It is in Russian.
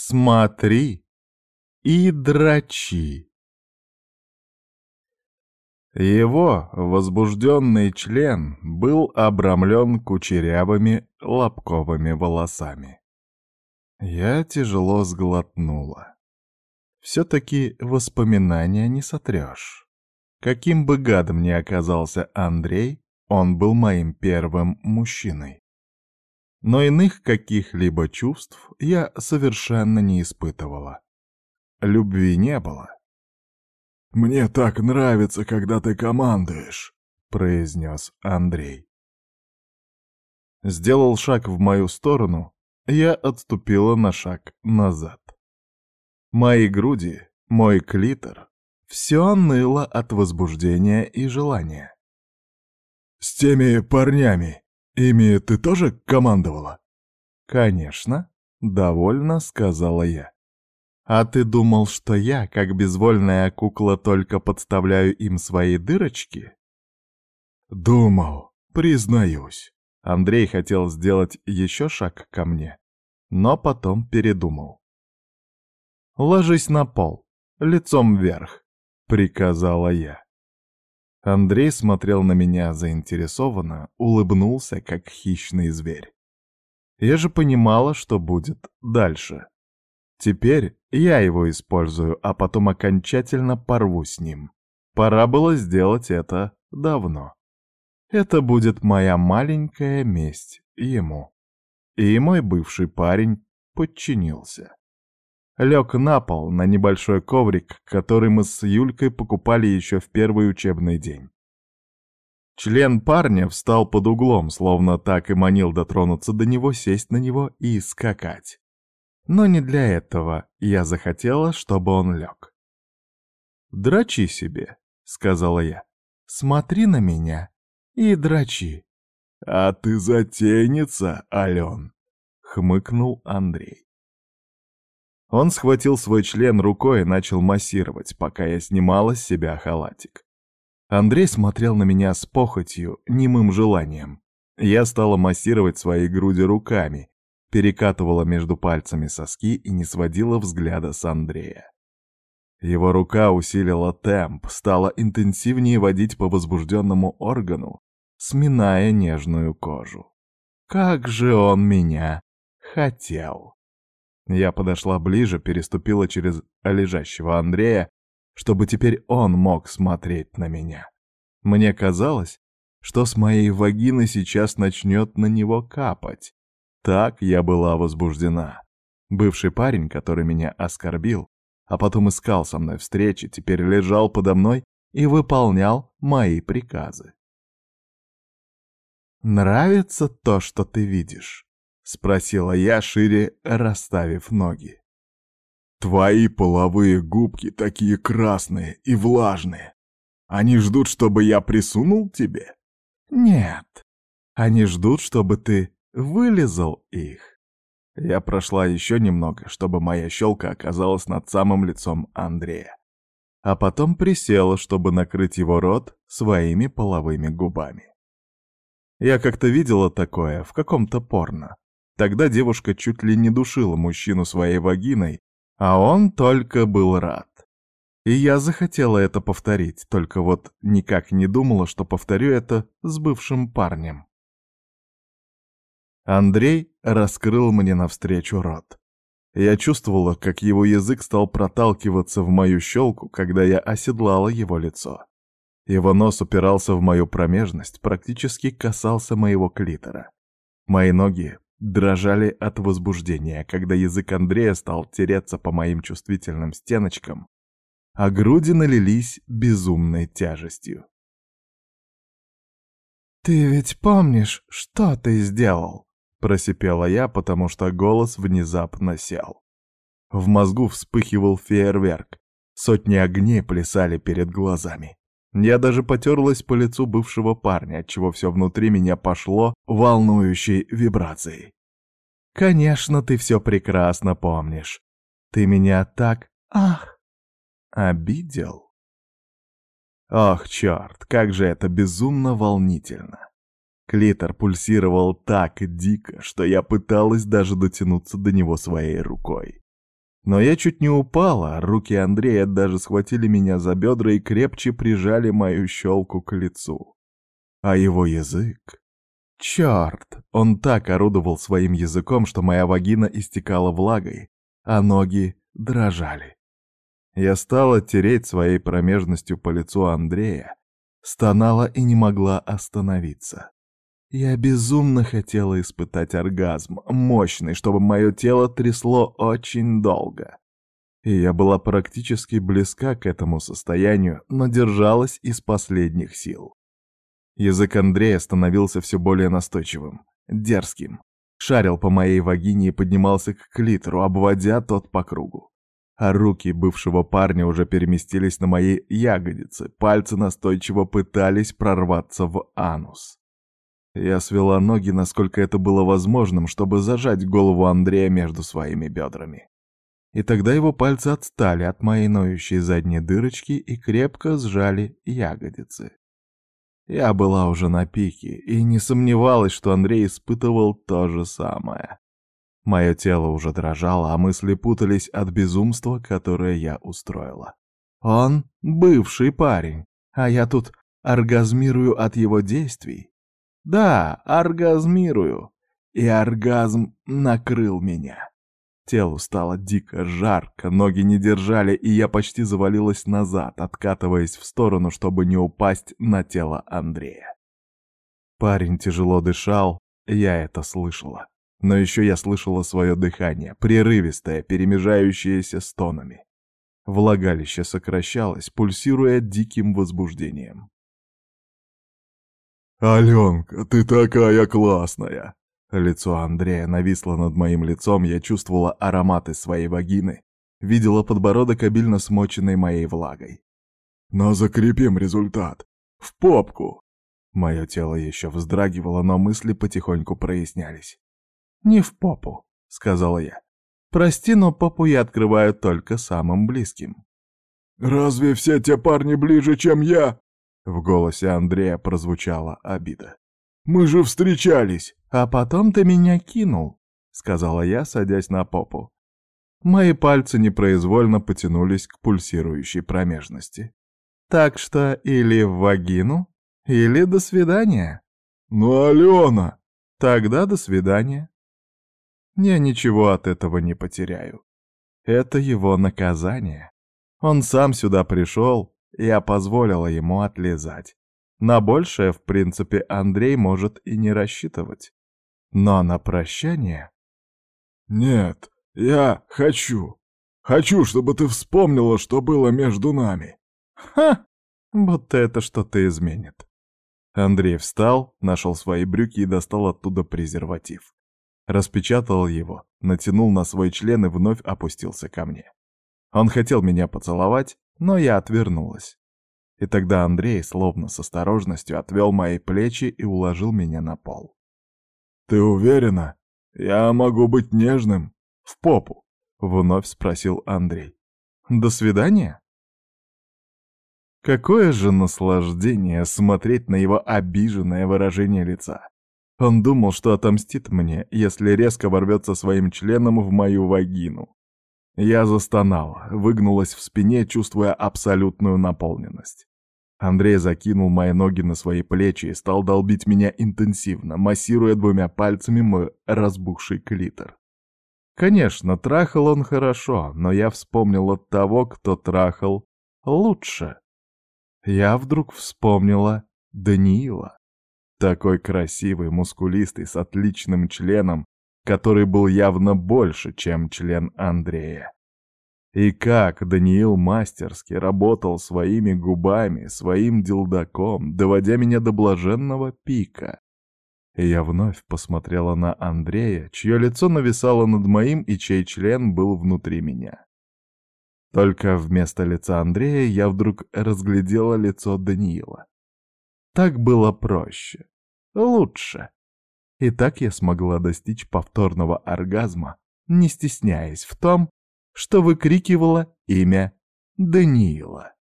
Смотри и дрочи. Его возбужденный член был обрамлен кучерявыми лобковыми волосами. Я тяжело сглотнула. Все-таки воспоминания не сотрешь. Каким бы гадом ни оказался Андрей, он был моим первым мужчиной. Но иных каких-либо чувств я совершенно не испытывала. Любви не было. «Мне так нравится, когда ты командуешь», — произнес Андрей. Сделал шаг в мою сторону, я отступила на шаг назад. Мои груди, мой клитор — все ныло от возбуждения и желания. «С теми парнями ими ты тоже командовала?» «Конечно», — довольно сказала я. «А ты думал, что я, как безвольная кукла, только подставляю им свои дырочки?» «Думал, признаюсь». Андрей хотел сделать еще шаг ко мне, но потом передумал. «Ложись на пол, лицом вверх», — приказала я. Андрей смотрел на меня заинтересованно, улыбнулся, как хищный зверь. Я же понимала, что будет дальше. Теперь я его использую, а потом окончательно порву с ним. Пора было сделать это давно. Это будет моя маленькая месть ему. И мой бывший парень подчинился лег на пол, на небольшой коврик, который мы с Юлькой покупали еще в первый учебный день. Член парня встал под углом, словно так и манил дотронуться до него, сесть на него и скакать. Но не для этого я захотела, чтобы он лег. «Дрочи себе», — сказала я. «Смотри на меня и дрочи». «А ты затейница, Ален», — хмыкнул Андрей. Он схватил свой член рукой и начал массировать, пока я снимала с себя халатик. Андрей смотрел на меня с похотью, немым желанием. Я стала массировать свои груди руками, перекатывала между пальцами соски и не сводила взгляда с Андрея. Его рука усилила темп, стала интенсивнее водить по возбужденному органу, сминая нежную кожу. Как же он меня хотел! Я подошла ближе, переступила через лежащего Андрея, чтобы теперь он мог смотреть на меня. Мне казалось, что с моей вагины сейчас начнет на него капать. Так я была возбуждена. Бывший парень, который меня оскорбил, а потом искал со мной встречи, теперь лежал подо мной и выполнял мои приказы. «Нравится то, что ты видишь?» — спросила я, шире расставив ноги. «Твои половые губки такие красные и влажные. Они ждут, чтобы я присунул тебе?» «Нет, они ждут, чтобы ты вылезал их». Я прошла еще немного, чтобы моя щелка оказалась над самым лицом Андрея. А потом присела, чтобы накрыть его рот своими половыми губами. Я как-то видела такое в каком-то порно. Тогда девушка чуть ли не душила мужчину своей вагиной, а он только был рад. И я захотела это повторить, только вот никак не думала, что повторю это с бывшим парнем. Андрей раскрыл мне навстречу рот. Я чувствовала, как его язык стал проталкиваться в мою щелку, когда я оседлала его лицо. Его нос упирался в мою промежность, практически касался моего клитора. Мои ноги дрожали от возбуждения, когда язык Андрея стал тереться по моим чувствительным стеночкам, а груди налились безумной тяжестью. «Ты ведь помнишь, что ты сделал?» — просипела я, потому что голос внезапно сел. В мозгу вспыхивал фейерверк, сотни огней плясали перед глазами. Я даже потерлась по лицу бывшего парня, отчего все внутри меня пошло волнующей вибрацией. «Конечно, ты все прекрасно помнишь. Ты меня так... Ах! Обидел?» Ох, черт, как же это безумно волнительно. Клитор пульсировал так дико, что я пыталась даже дотянуться до него своей рукой. Но я чуть не упала, руки Андрея даже схватили меня за бедра и крепче прижали мою щелку к лицу. А его язык... Черт! Он так орудовал своим языком, что моя вагина истекала влагой, а ноги дрожали. Я стала тереть своей промежностью по лицу Андрея, стонала и не могла остановиться. Я безумно хотела испытать оргазм, мощный, чтобы мое тело трясло очень долго. И я была практически близка к этому состоянию, но держалась из последних сил. Язык Андрея становился все более настойчивым, дерзким. Шарил по моей вагине и поднимался к клитору, обводя тот по кругу. А руки бывшего парня уже переместились на мои ягодицы, пальцы настойчиво пытались прорваться в анус. Я свела ноги, насколько это было возможным, чтобы зажать голову Андрея между своими бедрами. И тогда его пальцы отстали от моей ноющей задней дырочки и крепко сжали ягодицы. Я была уже на пике и не сомневалась, что Андрей испытывал то же самое. Мое тело уже дрожало, а мысли путались от безумства, которое я устроила. Он — бывший парень, а я тут оргазмирую от его действий. Да, оргазмирую. И оргазм накрыл меня. Телу стало дико жарко, ноги не держали, и я почти завалилась назад, откатываясь в сторону, чтобы не упасть на тело Андрея. Парень тяжело дышал, я это слышала. Но еще я слышала свое дыхание, прерывистое, перемежающееся стонами. Влагалище сокращалось, пульсируя диким возбуждением. «Аленка, ты такая классная!» Лицо Андрея нависло над моим лицом, я чувствовала ароматы своей вагины, видела подбородок обильно смоченной моей влагой. «Но закрепим результат! В попку!» Мое тело еще вздрагивало, но мысли потихоньку прояснялись. «Не в попу», — сказала я. «Прости, но попу я открываю только самым близким». «Разве все те парни ближе, чем я?» В голосе Андрея прозвучала обида. «Мы же встречались!» «А потом ты меня кинул», — сказала я, садясь на попу. Мои пальцы непроизвольно потянулись к пульсирующей промежности. «Так что или в вагину, или до свидания». «Ну, Алена!» «Тогда до свидания». Я ничего от этого не потеряю. Это его наказание. Он сам сюда пришел, я позволила ему отлезать. На большее, в принципе, Андрей может и не рассчитывать. Но на прощание... «Нет, я хочу. Хочу, чтобы ты вспомнила, что было между нами». «Ха! Будто это что-то изменит». Андрей встал, нашел свои брюки и достал оттуда презерватив. Распечатал его, натянул на свой член и вновь опустился ко мне. Он хотел меня поцеловать, но я отвернулась. И тогда Андрей, словно с осторожностью, отвел мои плечи и уложил меня на пол. «Ты уверена? Я могу быть нежным?» «В попу», — вновь спросил Андрей. «До свидания?» Какое же наслаждение смотреть на его обиженное выражение лица. Он думал, что отомстит мне, если резко ворвется своим членом в мою вагину. Я застонала, выгнулась в спине, чувствуя абсолютную наполненность. Андрей закинул мои ноги на свои плечи и стал долбить меня интенсивно, массируя двумя пальцами мой разбухший клитор. Конечно, трахал он хорошо, но я вспомнила того, кто трахал лучше. Я вдруг вспомнила Даниила. Такой красивый, мускулистый, с отличным членом, который был явно больше, чем член Андрея. И как Даниил мастерски работал своими губами, своим дилдаком, доводя меня до блаженного пика. Я вновь посмотрела на Андрея, чье лицо нависало над моим и чей член был внутри меня. Только вместо лица Андрея я вдруг разглядела лицо Даниила. Так было проще, лучше. И так я смогла достичь повторного оргазма, не стесняясь в том, что выкрикивала имя Даниила.